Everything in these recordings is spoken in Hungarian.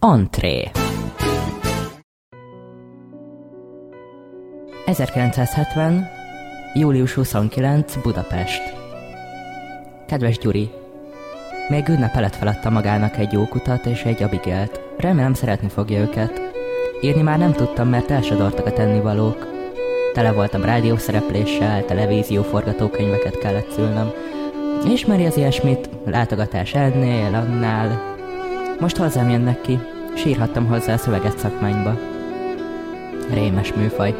Antré 1970. július 29. Budapest Kedves Gyuri, még ünnep előtt feladta magának egy jó kutat és egy abigelt. Remélem szeretni fogja őket. Írni már nem tudtam, mert elsodortak a tennivalók. Tele voltam rádiószerepléssel, televízió forgatókönyveket kellett szülnöm. Ismeri az ilyesmit, látogatás ennél, annál. Most hozzám jönnek ki, sírhattam hozzá a szöveget szakmányba. Rémes műfaj.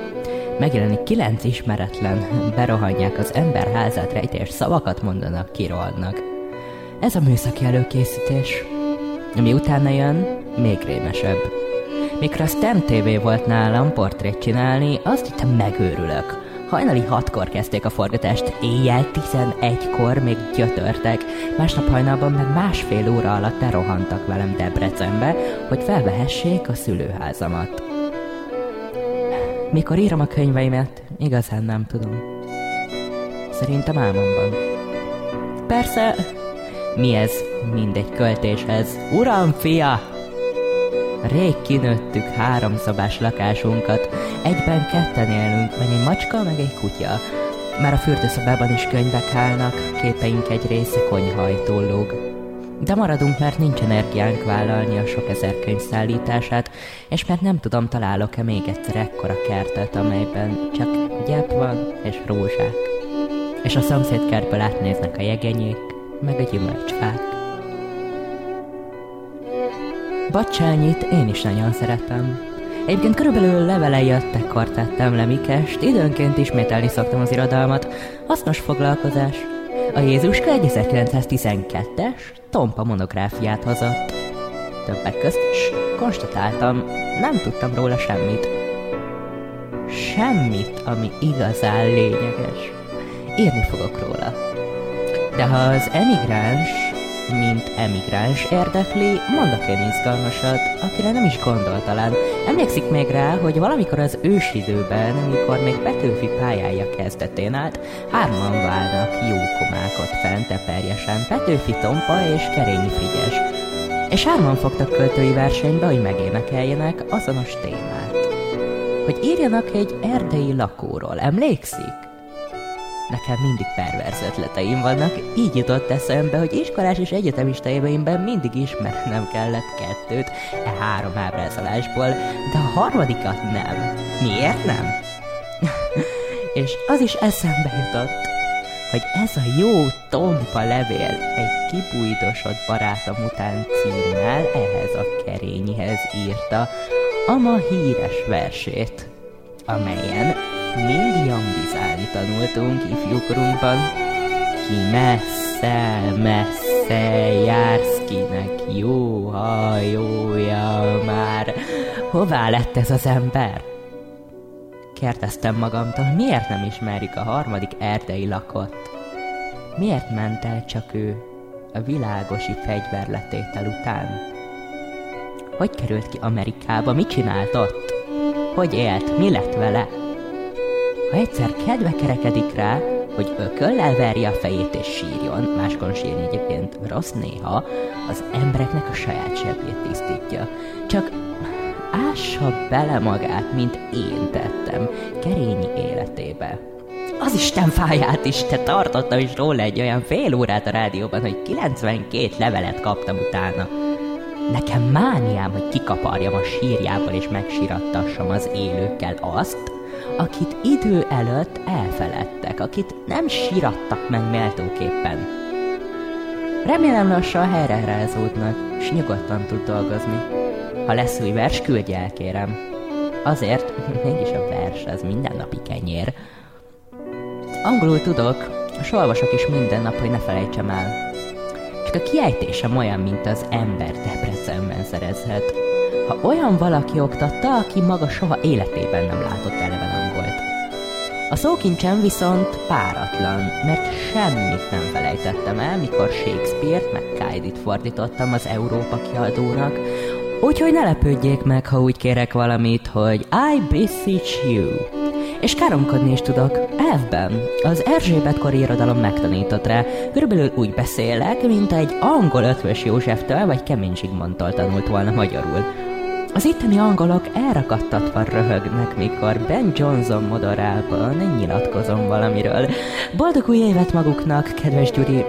Megjelenik kilenc ismeretlen, berohanják az ember házát rejtés szavakat mondanak, kirohadnak. Ez a műszaki előkészítés. Ami utána jön, még rémesebb. Mikor a STEM TV volt nálam portrét csinálni, azt hittem megőrülök. Hajnali hatkor kezdték a forgatást, éjjel 11-kor még gyötörtek, másnap hajnalban meg másfél óra alatt elrohantak velem Debrecenbe, hogy felvehessék a szülőházamat. Mikor írom a könyveimet, igazán nem tudom. Szerintem álmomban. Persze, mi ez? Mindegy költéshez. Uram, fia! Rég kinőttük háromszobás lakásunkat, egyben ketten élünk, meg egy macska, meg egy kutya. Már a fürdőszobában is könyvek állnak, képeink egy része konyhajtól lóg. De maradunk, mert nincs energiánk vállalni a sok ezer könyv szállítását, és mert nem tudom, találok-e még egyszer ekkora kertet, amelyben csak gyep van és rózsák. És a szomszéd kertből átnéznek a jegenyék, meg a gyümölcsfák. Bacsányit én is nagyon szeretem. Egyébként körülbelül levelei jöttekkor tettem le Mikest, időnként ismételni szoktam az irodalmat. Hasznos foglalkozás. A Jézuska egy 1912-es tompa monográfiát hozott. Többek közt is konstatáltam, nem tudtam róla semmit. Semmit, ami igazán lényeges. Írni fogok róla. De ha az emigráns, mint emigráns érdekli, mondok én izgalmasat, akire nem is gondol talán. Emlékszik még rá, hogy valamikor az ősidőben, amikor még Petőfi pályája kezdetén állt, hárman válnak jó komákot fent eperjesen, Petőfi Tompa és Kerényi Frigyes. És hárman fogtak költői versenybe, hogy megénekeljenek azonos témát. Hogy írjanak egy erdei lakóról, emlékszik? Nekem mindig perverz ötleteim vannak, így jutott eszembe, hogy iskolás és egyetemista éveimben mindig ismernem kellett kettőt e három ábrázolásból, de a harmadikat nem. Miért nem? és az is eszembe jutott, hogy ez a jó tompa levél egy kibújdosott barátom után címmel ehhez a kerényihez írta a ma híres versét, amelyen mind jambizálni tanultunk ifjúkorunkban. Ki messze, messze jársz, kinek jó hajója már. Hová lett ez az ember? Kérdeztem magamtól, miért nem ismerjük a harmadik erdei lakot? Miért ment el csak ő a világosi fegyverletétel után? Hogy került ki Amerikába? Mit csinált ott? Hogy élt? Mi lett vele? Ha egyszer kedve kerekedik rá, hogy ököllel verje a fejét és sírjon, máskor sírni egyébként rossz néha, az embereknek a saját zsebjét tisztítja. Csak ássa bele magát, mint én tettem, kerényi életébe. Az Isten fáját is, te tartottam is róla egy olyan fél órát a rádióban, hogy 92 levelet kaptam utána. Nekem mániám, hogy kikaparjam a sírjából és megsirattassam az élőkkel azt, akit idő előtt elfeledtek, akit nem sirattak meg méltóképpen. Remélem lassan helyre rázódnak, s nyugodtan tud dolgozni. Ha lesz új vers, küldj el, kérem. Azért, mégis a vers, az mindennapi kenyér. Angolul tudok, s olvasok is minden nap, hogy ne felejtsem el. Csak a kiejtésem olyan, mint az ember Debrecenben szerezhet. Ha olyan valaki oktatta, aki maga soha életében nem látott angolt. A szókincsem viszont páratlan, mert semmit nem felejtettem el, mikor Shakespeare-t meg Kaidit fordítottam az Európa kiadónak, úgyhogy ne lepődjék meg, ha úgy kérek valamit, hogy I beseech you. És káromkodni is tudok. Elfben. Az Erzsébet kori irodalom megtanított rá. Körülbelül úgy beszélek, mint egy angol ötvös Józseftől vagy Kemény Zsigmondtól tanult volna magyarul. Az itteni angolok elrakadtatva röhögnek, mikor Ben Johnson modorában nyilatkozom valamiről. Boldog új évet maguknak, kedves Gyuri!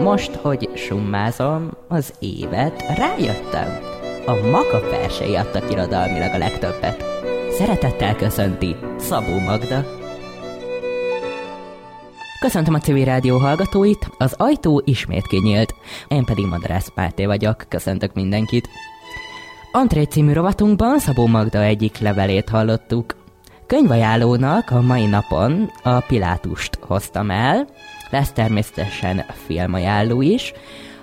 Most, hogy summázom az évet, rájöttem. A maka versei adtak irodalmilag a legtöbbet. Szeretettel köszönti Szabó Magda. Köszöntöm a TV rádió hallgatóit, az ajtó ismét kinyílt. Én pedig Madarász Párté vagyok, köszöntök mindenkit. Antré című rovatunkban Szabó Magda egyik levelét hallottuk. Könyvajánlónak a mai napon a Pilátust hoztam el, lesz természetesen filmajánló is.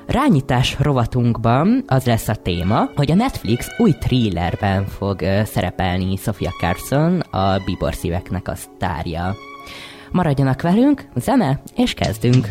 Rányítás rovatunkban az lesz a téma, hogy a Netflix új thrillerben fog szerepelni Sofia Carson, a Bibor szíveknek a sztárja. Maradjanak velünk, zene, és kezdünk!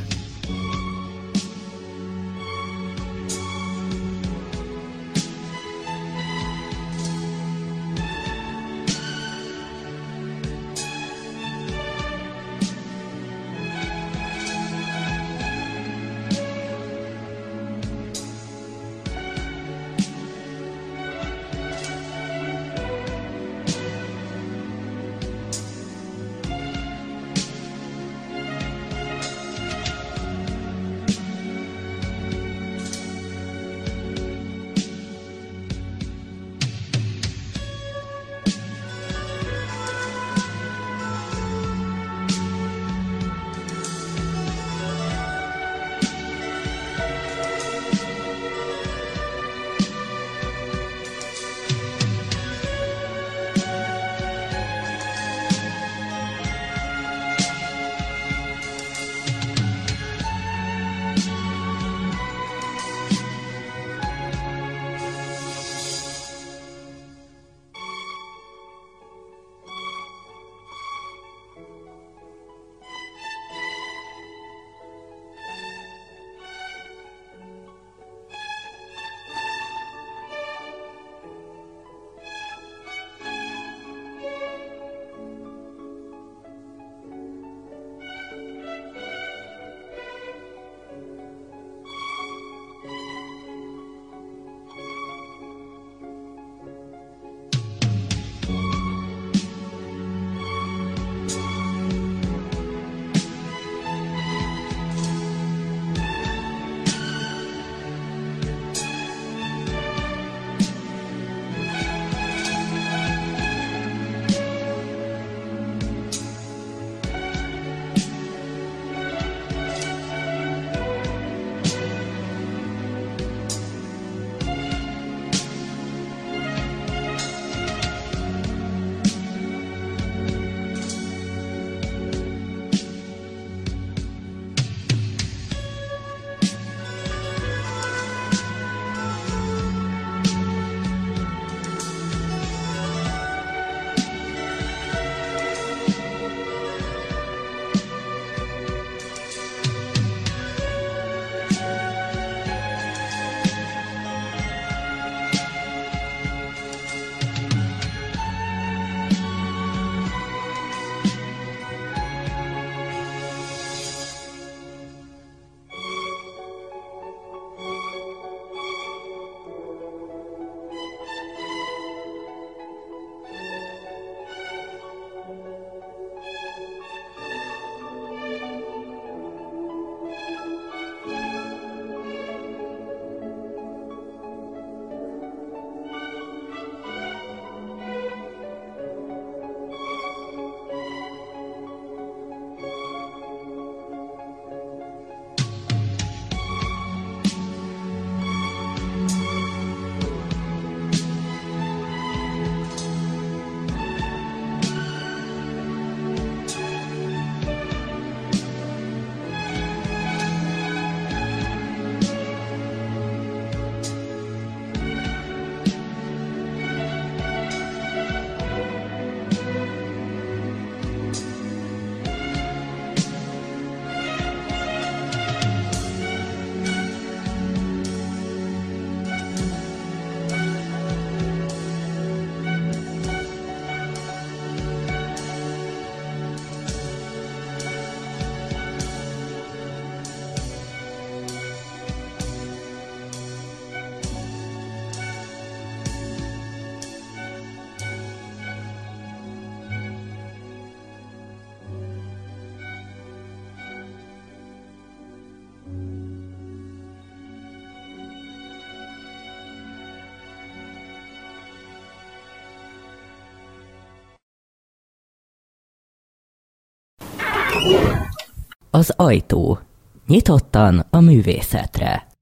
az ajtó. Nyitottan a művészetre.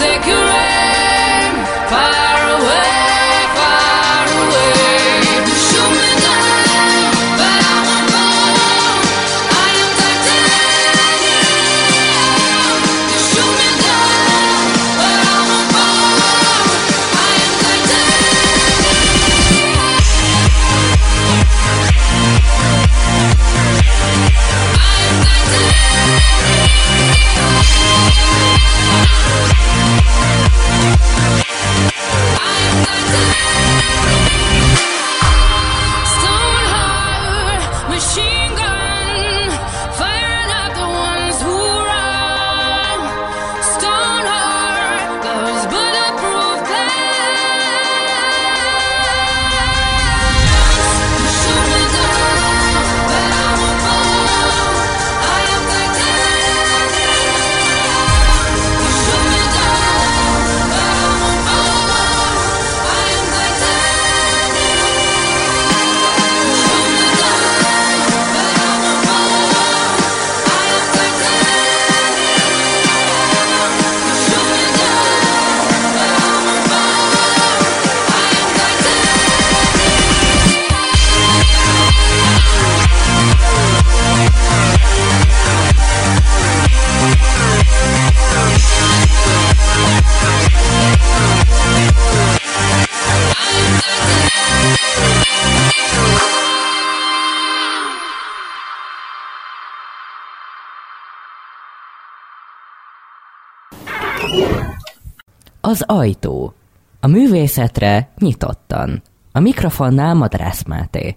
take you Az ajtó. A művészetre nyitottan. A mikrofonnál Madrász Máté.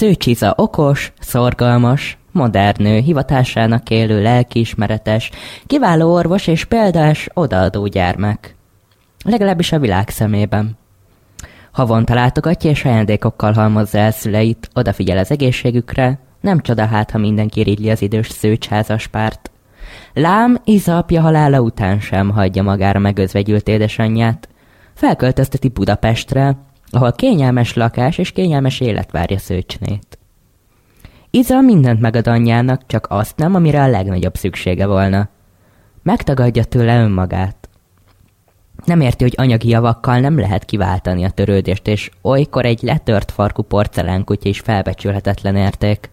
Szőcsiza okos, szorgalmas, modern nő, hivatásának élő, lelkiismeretes, kiváló orvos és példás, odaadó gyermek. Legalábbis a világ szemében. Havonta látogatja és ajándékokkal halmozza el szüleit, odafigyel az egészségükre, nem csoda hát, ha mindenki irigyli az idős szőcsházas párt. Lám Iza apja halála után sem hagyja magára megözvegyült édesanyját. Felköltözteti Budapestre, ahol kényelmes lakás és kényelmes élet várja Szőcsnét. Iza mindent megad anyjának, csak azt nem, amire a legnagyobb szüksége volna. Megtagadja tőle önmagát. Nem érti, hogy anyagi javakkal nem lehet kiváltani a törődést, és olykor egy letört farkú porcelánkutya is felbecsülhetetlen érték.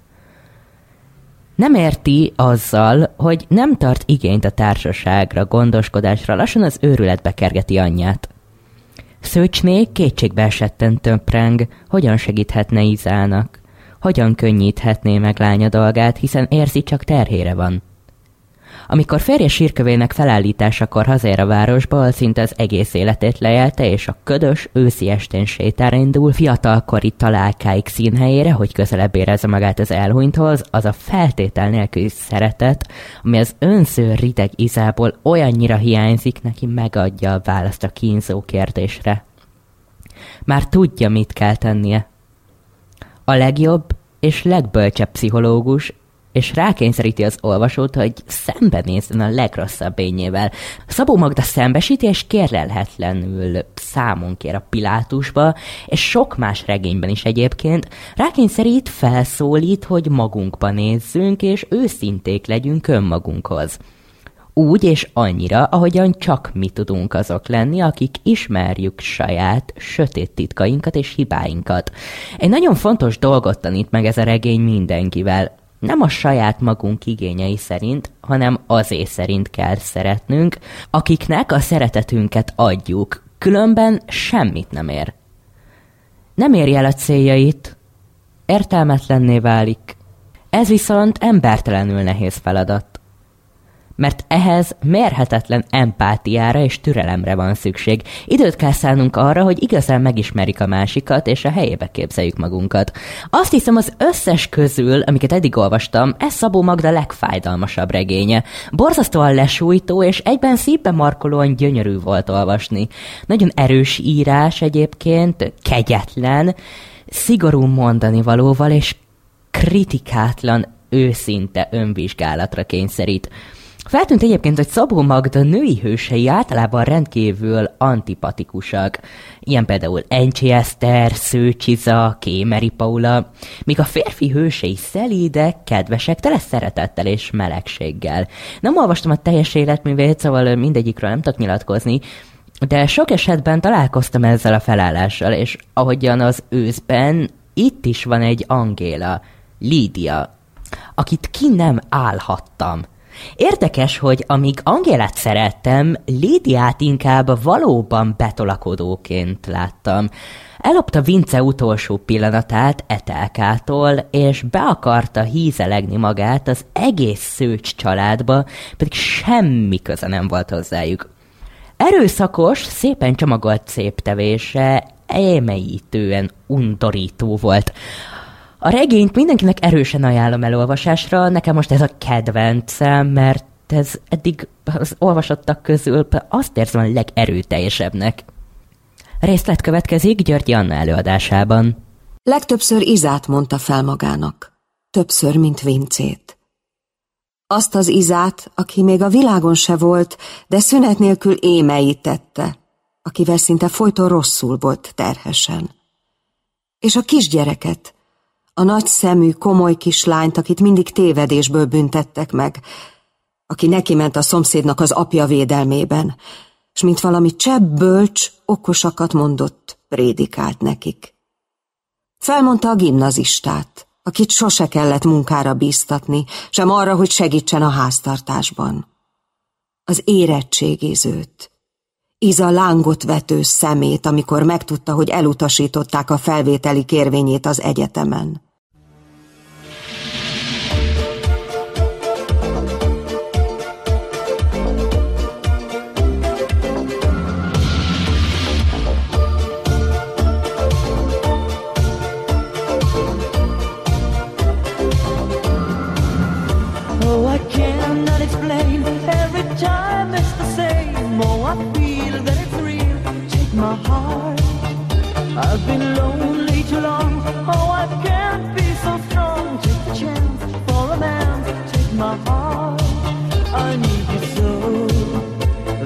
Nem érti azzal, hogy nem tart igényt a társaságra, gondoskodásra, lassan az őrületbe kergeti anyját. Szőcsné kétségbe esetten tömpreng, hogyan segíthetne Izának, hogyan könnyíthetné meg lánya dolgát, hiszen érzi csak terhére van. Amikor férje sírkövének felállításakor hazára a városból, szinte az egész életét lejelte, és a ködös, őszi estén sétára indul, fiatalkori találkáig színhelyére, hogy közelebb érezze magát az elhunythoz, az a feltétel nélküli szeretet, ami az önször rideg izából olyannyira hiányzik, neki megadja a választ a kínzó kérdésre. Már tudja, mit kell tennie. A legjobb és legbölcsebb pszichológus és rákényszeríti az olvasót, hogy szembenézzen a legrosszabb ényével. Szabó Magda szembesíti, és kérlelhetlenül számon kér a Pilátusba, és sok más regényben is egyébként, rákényszerít, felszólít, hogy magunkba nézzünk, és őszinték legyünk önmagunkhoz úgy és annyira, ahogyan csak mi tudunk azok lenni, akik ismerjük saját sötét titkainkat és hibáinkat. Egy nagyon fontos dolgot tanít meg ez a regény mindenkivel nem a saját magunk igényei szerint, hanem azé szerint kell szeretnünk, akiknek a szeretetünket adjuk, különben semmit nem ér. Nem éri el a céljait, értelmetlenné válik. Ez viszont embertelenül nehéz feladat mert ehhez mérhetetlen empátiára és türelemre van szükség. Időt kell szánnunk arra, hogy igazán megismerik a másikat, és a helyébe képzeljük magunkat. Azt hiszem, az összes közül, amiket eddig olvastam, ez Szabó Magda legfájdalmasabb regénye. Borzasztóan lesújtó, és egyben szívbe markolóan gyönyörű volt olvasni. Nagyon erős írás egyébként, kegyetlen, szigorú mondani valóval és kritikátlan, őszinte önvizsgálatra kényszerít. Feltűnt egyébként, hogy Szabó Magda női hősei általában rendkívül antipatikusak. Ilyen például Encsi Eszter, Szőcsiza, Kémeri Paula, míg a férfi hősei szelídek, kedvesek, tele szeretettel és melegséggel. Nem olvastam a teljes életművét, szóval mindegyikről nem tudok nyilatkozni, de sok esetben találkoztam ezzel a felállással, és ahogyan az őszben, itt is van egy Angéla, Lídia, akit ki nem állhattam. Érdekes, hogy amíg Angélát szerettem, Lídiát inkább valóban betolakodóként láttam. Ellopta Vince utolsó pillanatát Etelkától, és be akarta hízelegni magát az egész szőcs családba, pedig semmi köze nem volt hozzájuk. Erőszakos, szépen csomagolt szép tevése émeítően undorító volt. A regényt mindenkinek erősen ajánlom elolvasásra, nekem most ez a kedvencem, mert ez eddig az olvasottak közül azt érzem a legerőteljesebbnek. Részlet következik Györgyi Anna előadásában. Legtöbbször Izát mondta fel magának, többször, mint Vincét. Azt az Izát, aki még a világon se volt, de szünet nélkül émeit tette, akivel szinte folyton rosszul volt terhesen. És a kisgyereket, a nagy szemű, komoly kislányt, akit mindig tévedésből büntettek meg, aki neki ment a szomszédnak az apja védelmében, és mint valami csebb bölcs, okosakat mondott, prédikált nekik. Felmondta a gimnazistát, akit sose kellett munkára bíztatni, sem arra, hogy segítsen a háztartásban. Az érettségizőt, Iza lángot vető szemét, amikor megtudta, hogy elutasították a felvételi kérvényét az egyetemen. Heart. I've been lonely too long. Oh, I can't be so strong. Take the chance for a man. Take my heart. I need you so.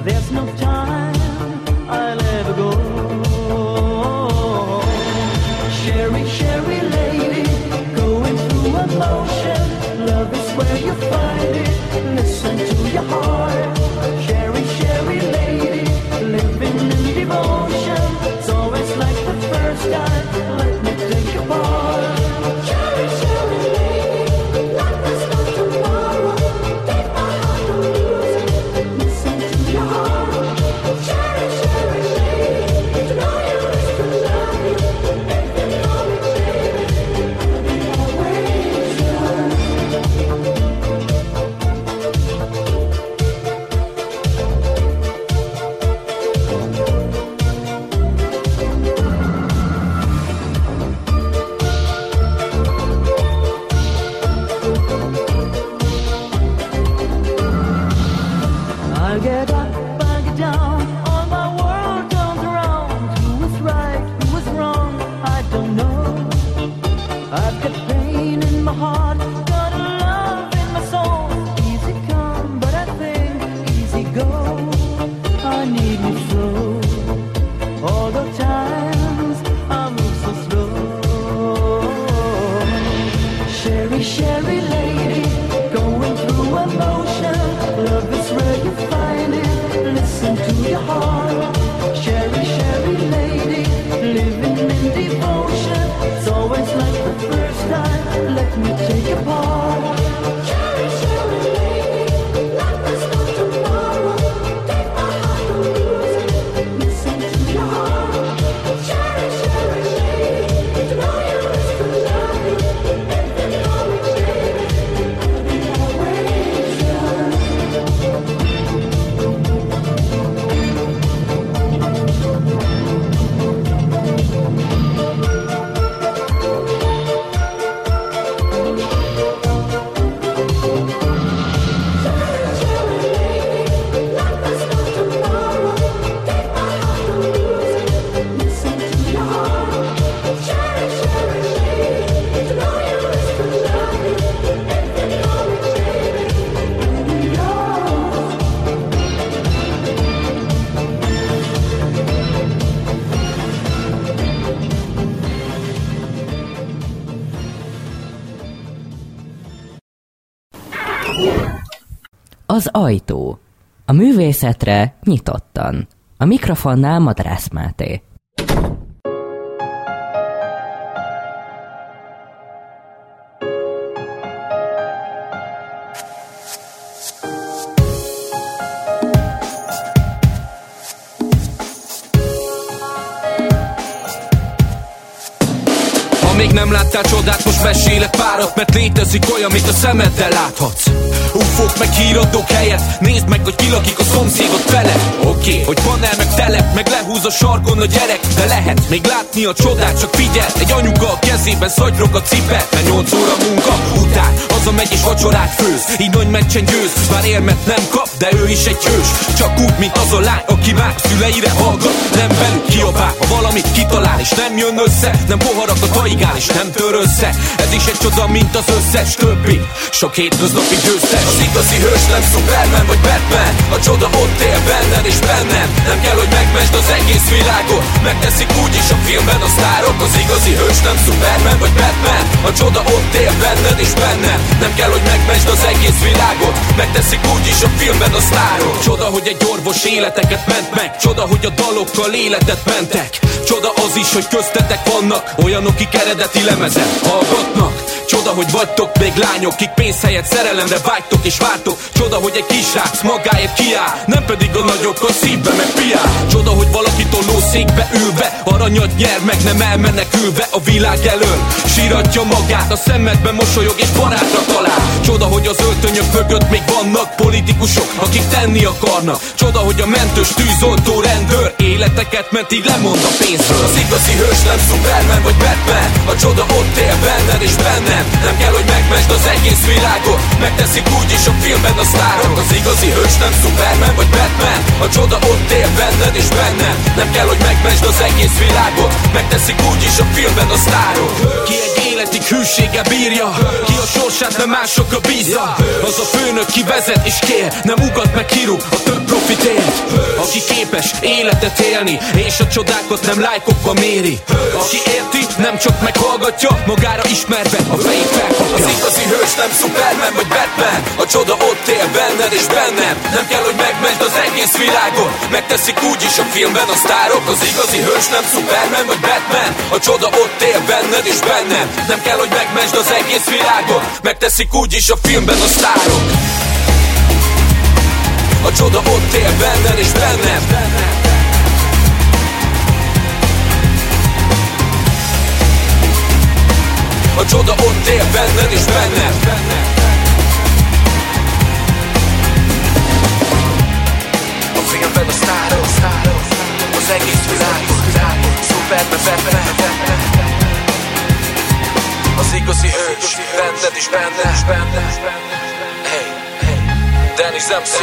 There's no time. I'll ever go. Sherry, Sherry lady, going through. Love is where you find it. Listen to your heart. Az ajtó. A művészetre nyitottan. A mikrofonnál Madarász Máté. Még nem láttál csodát, most mesélek párat Mert létezik olyan, amit a szemeddel láthatsz Ufók meg híradók helyett Nézd meg, hogy kilakik a szomszédot fele. Oké, okay. hogy panel meg telep Meg lehúz a sarkon a gyerek. De lehet még látni a csodát Csak figyel, egy anyuka a kezében szagyrog a cipet. Mert 8 óra munka után Hazamegy és vacsorát főz. Így nagy meccsen győz Bár érmet nem kap, de ő is egy hős. Csak úgy, mint az a lány, aki már szüleire hallgat. Nem velük kiabál, ha valamit kitalál És nem jön össze, nem poharakat haigál És nem tör össze. Ez is egy csoda, mint az összes többi. Sok hétköznapi győztes Az igazi hős nem Superman vagy Batman. A csoda ott él benned és bennem. Nem kell, hogy megmesd az egész világot. Megteszik úgy is a filmben a sztárok. Az igazi hős nem Superman vagy Batman. A csoda ott él benned és bennem. Nem kell, hogy megmesd az egész világot. Megteszik úgy is a filmben a sztárok. Csoda, hogy egy orvos életeket ment meg. Csoda, hogy a dalokkal életet mentek. Csoda az is, hogy köztetek vannak. Olyanok, kik eredeti lemezen hallgatnak Csoda, hogy vagytok még lányok, kik pénz helyett szerelemre vágytok és vártok. Csoda, hogy egy kisrác magáért kiáll Nem pedig a nagyokkal szívbe meg piál. Csoda, hogy valaki tolószékbe ülve Aranyat nyer meg nem elmenekülve a világ elől. Síratja magát, a szemedbe mosolyog és barátra talál. Csoda, hogy az öltönyök mögött még vannak politikusok Akik tenni akarnak. Csoda, hogy a mentős tűzoltó rendőr Életeket ment így lemond a pénzről. Az igazi hős nem Superman vagy Batman A csoda ott él benned és bennem Nem kell, hogy megmesd az egész világot. Megteszik úgy is a filmben a sztárok. Az igazi hős nem Superman vagy Batman. A csoda ott él benned és bennem Nem kell, hogy megmesd az egész világot. Megteszik úgy is a filmben a sztárok. Ki egy életig hűsége bírja. Ki a sorsát nem másokra bízza. Az a főnök, ki vezet és kér. Nem ugat meg kirúg a több profitért Aki képes életet élni És a csodákat nem lájkokkal méri. Aki érti, nem csak meghallgatja Magára ismerve a felkapja Az igazi hős nem Superman vagy Batman A csoda ott él benned és bennem Nem kell, hogy megmesd az egész világot Megteszik úgy is a filmben a sztárok Az igazi hős nem Superman vagy Batman A csoda ott él benned. és bennem Nem kell, hogy megmesd az egész világot Megteszik úgy is a filmben a sztárok A csoda ott él benned és bennem A csoda ott él benned és bennem A filmben a sztárok Az egész világot Superman, Batman Az igazi hős Benned és bennem Hey, hey Dennis MC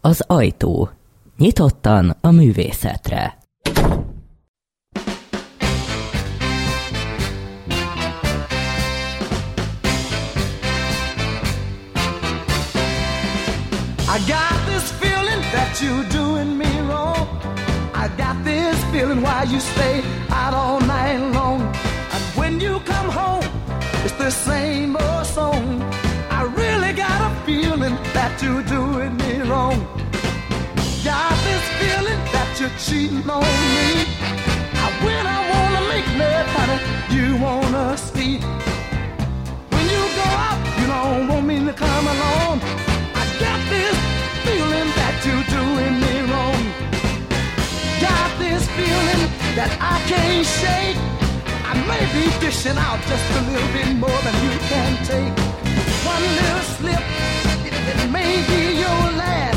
Az ajtó. Nyitottan a művészetre. You're doing me wrong. I got this feeling why you stay out all night long. And when you come home, it's the same old song. I really got a feeling that you're doing me wrong. Got this feeling that you're cheating on me. When I wanna make love, honey, you wanna speak. When you go out, you don't want me to come along. That I can't shake. I may be dishing out just a little bit more than you can take. One little slip, it, it may be your last.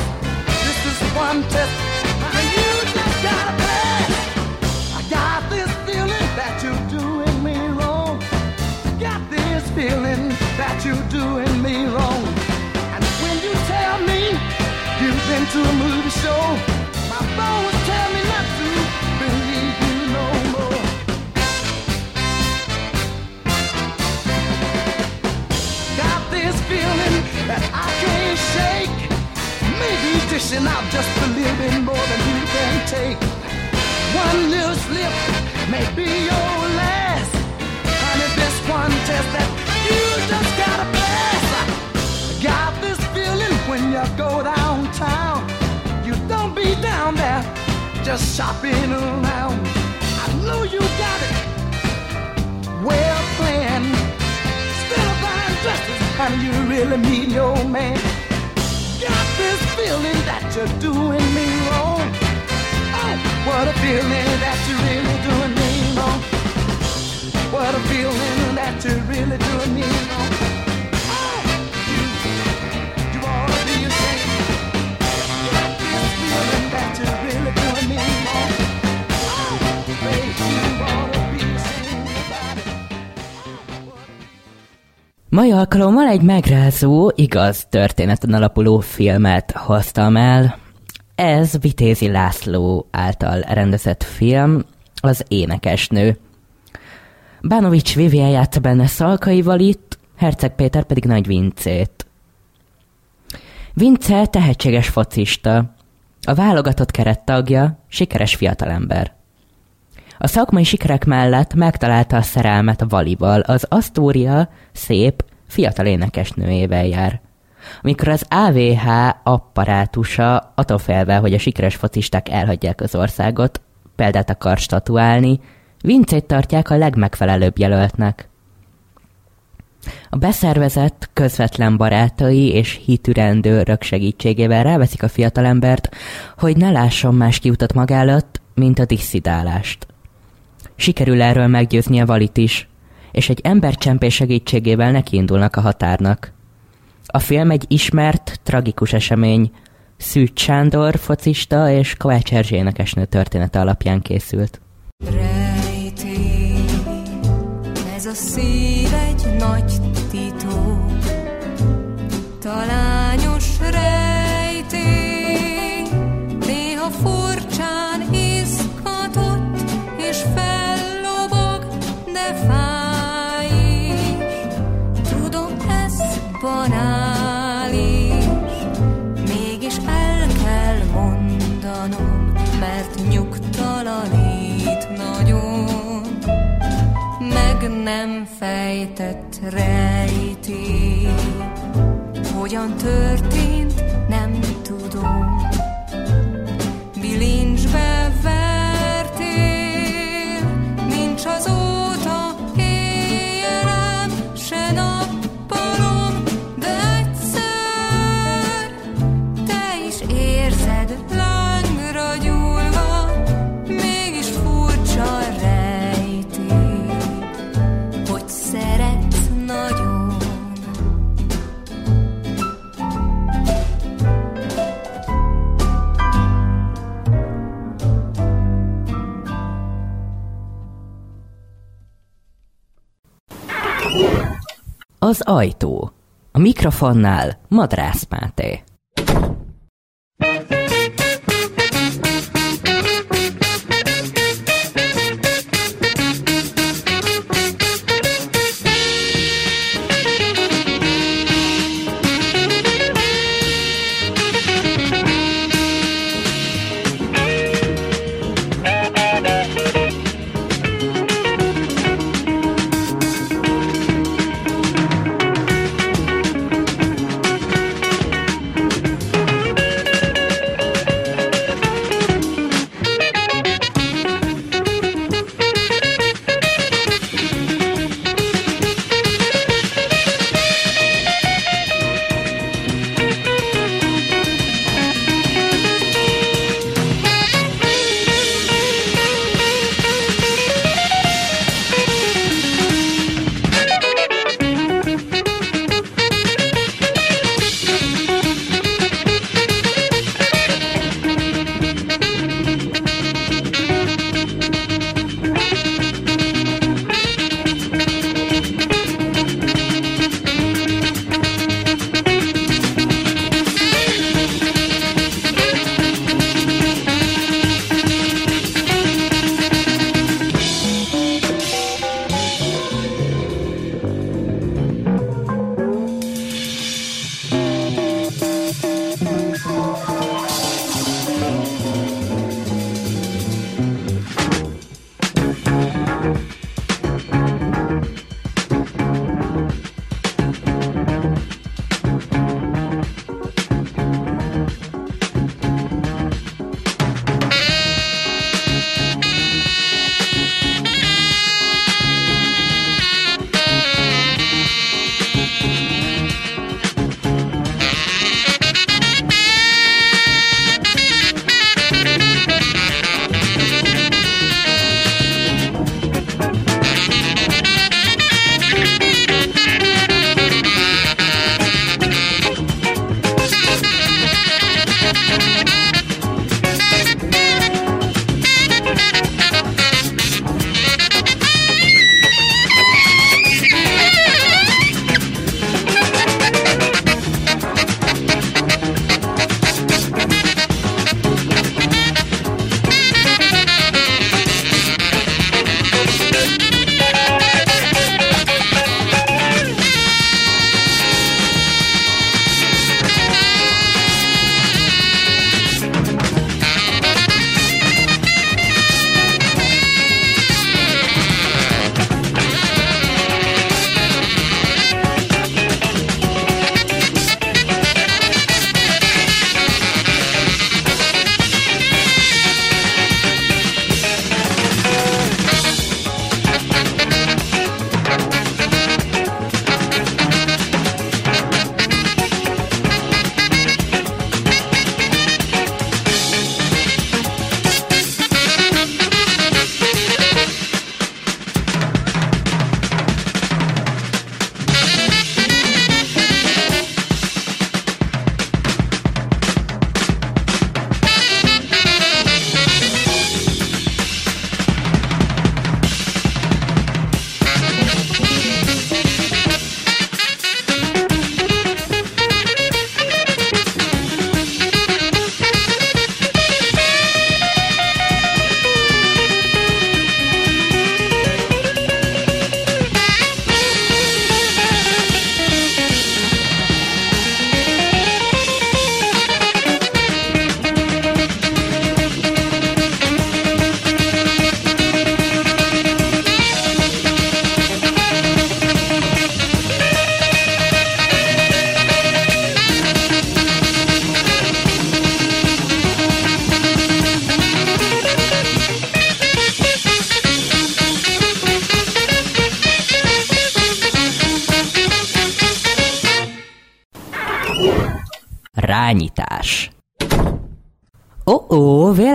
This is one test, I'm just believing more than you can take. One little slip may be your last. Honey, this one test that you just gotta pass. I got this feeling when you go downtown. You don't be down there just shopping around. I know you got it well planned. Still buying dresses, honey. you really mean your man. This feeling that you're doing me wrong. Oh, what a feeling that you're really doing me wrong. What a feeling that you're really doing me wrong. Mai alkalommal egy megrázó, igaz történeten alapuló filmet hoztam el. Ez Vitézi László által rendezett film, az Énekesnő. Bánovics Vivien játsza benne Szalkai itt, Herceg Péter pedig Nagy Vincét. Vince tehetséges focista, a válogatott kerettagja, sikeres fiatalember. A szakmai sikerek mellett megtalálta a szerelmet a Valival, az Asztória szép, fiatal énekesnőjével jár. Amikor az AVH apparátusa attól félve, hogy a sikeres focisták elhagyják az országot, példát akar statuálni, Vincét tartják a legmegfelelőbb jelöltnek. A beszervezett, közvetlen barátai és hitű rendőrök segítségével ráveszik a fiatalembert, hogy ne lásson más kiutat maga előtt, mint a disszidálást. Sikerül erről meggyőzni a Valit is, és egy embercsempész segítségével nekiindulnak a határnak. A film egy ismert, tragikus esemény, Szűcs Sándor focista és Kovács Erzsé énekesnő története alapján készült. Rejtély, ez a szív egy nagy titok, talányos nem fejtett rejtély, hogyan történt, nem tudom. Bilincsbe Az ajtó. A mikrofonnál Madrász Máté.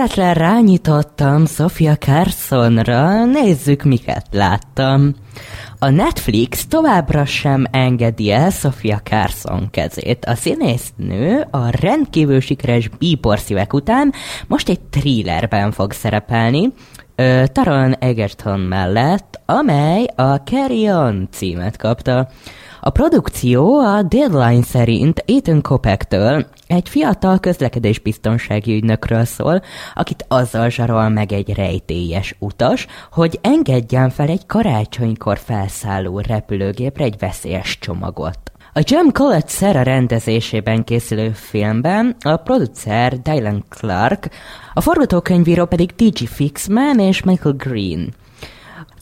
Véletlen rányítottam Sofia Carsonra, nézzük, miket láttam. A Netflix továbbra sem engedi el Sofia Carson kezét. A színésznő a rendkívül sikeres bíborszívek után most egy thrillerben fog szerepelni, Taron Egerton mellett, amely a Carry On címet kapta. A produkció a Deadline szerint Ethan Kopektől egy fiatal közlekedésbiztonsági ügynökről szól, akit azzal zsarol meg egy rejtélyes utas, hogy engedjen fel egy karácsonykor felszálló repülőgépre egy veszélyes csomagot. A Jim Collett Sarah rendezésében készülő filmben a producer Dylan Clark, a forgatókönyvíró pedig T.G. Fixman és Michael Green.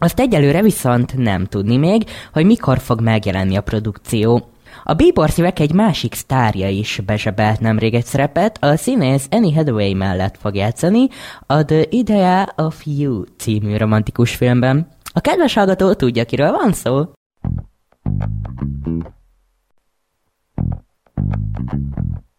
Azt egyelőre viszont nem tudni még, hogy mikor fog megjelenni a produkció. A Bieber szívek egy másik sztárja is bezsebelt nemrég egy szerepet, a színész Annie Hathaway mellett fog játszani a The Idea of You című romantikus filmben. A kedves hallgató tudja, kiről van szó? Well, I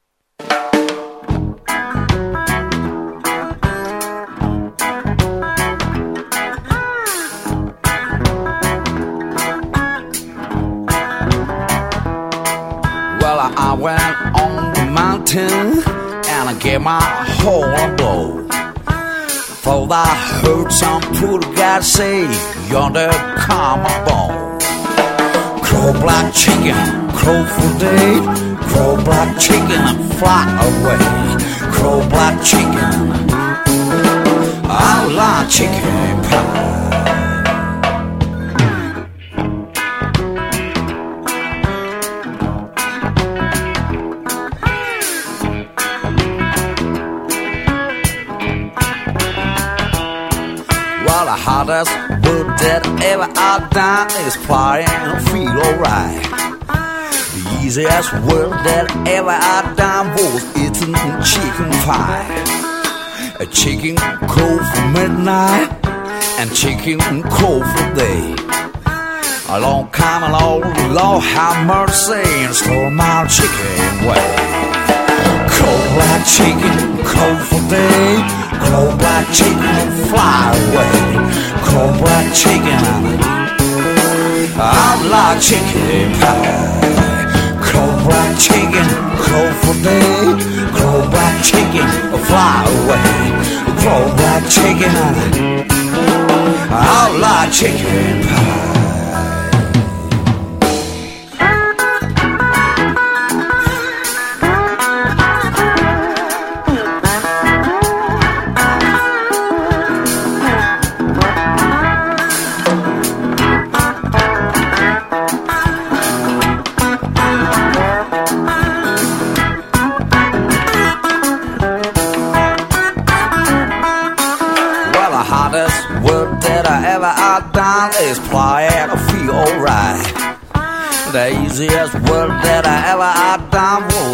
went on the mountain and I gave my whole a blow. Thought I heard some poor guy say, Yonder come a bone. Crow black chicken, crow for day. Crow black chicken fly away. Crow black chicken. I like chicken pie. The hardest word that ever I've done is party and feel alright. The easiest word that ever I've done was eating chicken pie. A chicken cold for midnight and chicken cold for day. A long time along, Lord have mercy and store my chicken way. Cold black chicken, cold for day. Cold black chicken, fly away. Cold black chicken, I like chicken pie. Cold black chicken, cold for day. Cold black chicken, fly away. Cold black chicken, I like chicken pie.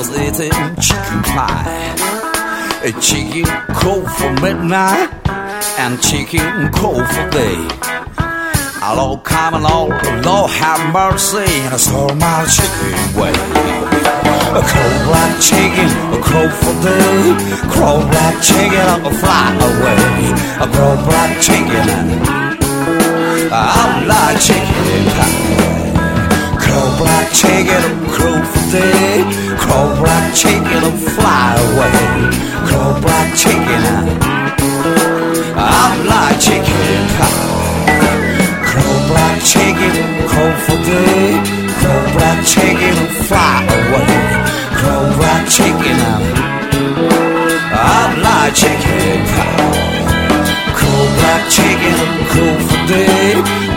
Was eating chicken pie. A chicken cold for midnight and chicken cold for day. A Lord come along, Lord have mercy, and I stole my chicken way. A cold black chicken, a crow for day. Crow black chicken, a fly away. A crow black chicken, I like chicken Crawl black chicken, and for day. Crawl black chicken, and fly away. Crawl black chicken, I'm like chicken. Crawl black chicken, crawl for day. Crawl black chicken, I'm fly away. Crawl black chicken, I'm, I'm like chicken. Crawl black chicken, I'm for day.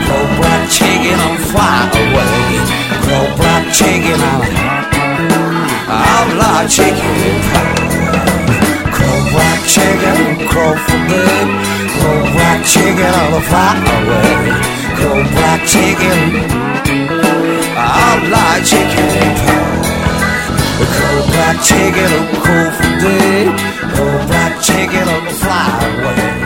chicken, I'm a outlaw chicken. Cobra chicken, crow for good. Cobra chicken on the firewood. Cobra chicken, outlaw chicken. Cobra chicken, crow for good. Cobra chicken on the away.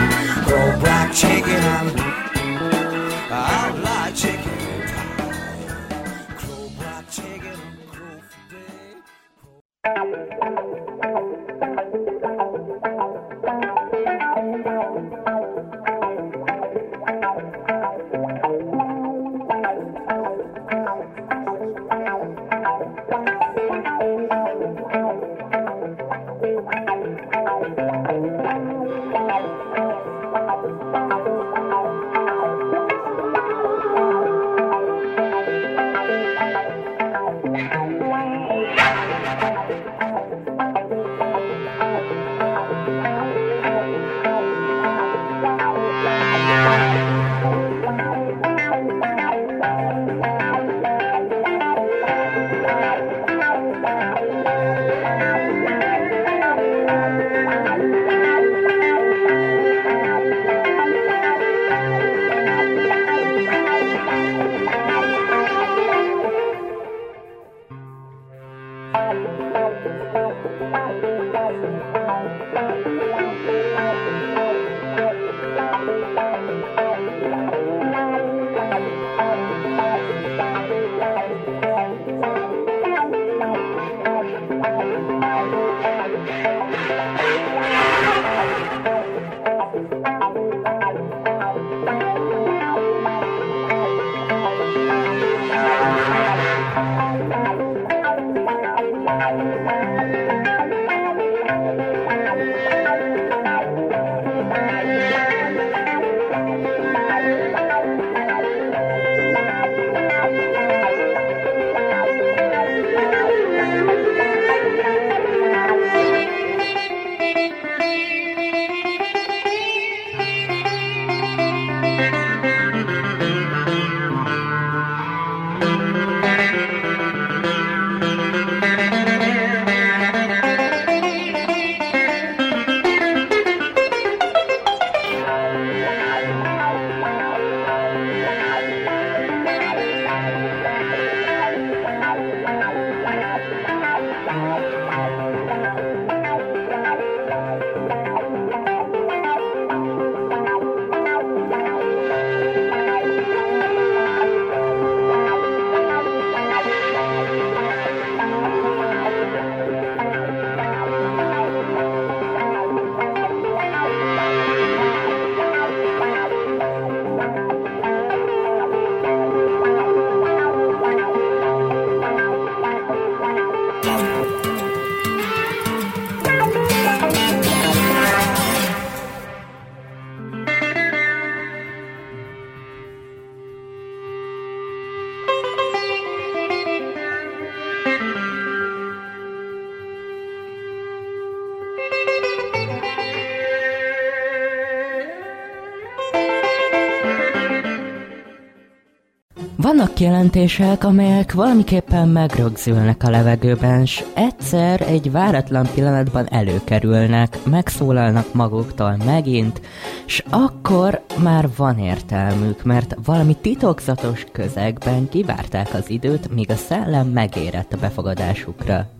Kijelentések, amelyek valamiképpen megrögzülnek a levegőben, s egyszer egy váratlan pillanatban előkerülnek, megszólalnak maguktól megint, s akkor már van értelmük, mert valami titokzatos közegben kivárták az időt, míg a szellem megérett a befogadásukra.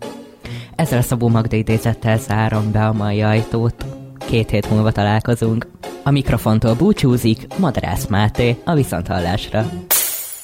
Ezzel a Szabó Magda idézettel zárom be a mai ajtót. Két hét múlva találkozunk. A mikrofontól búcsúzik Madarász Máté a viszonthallásra.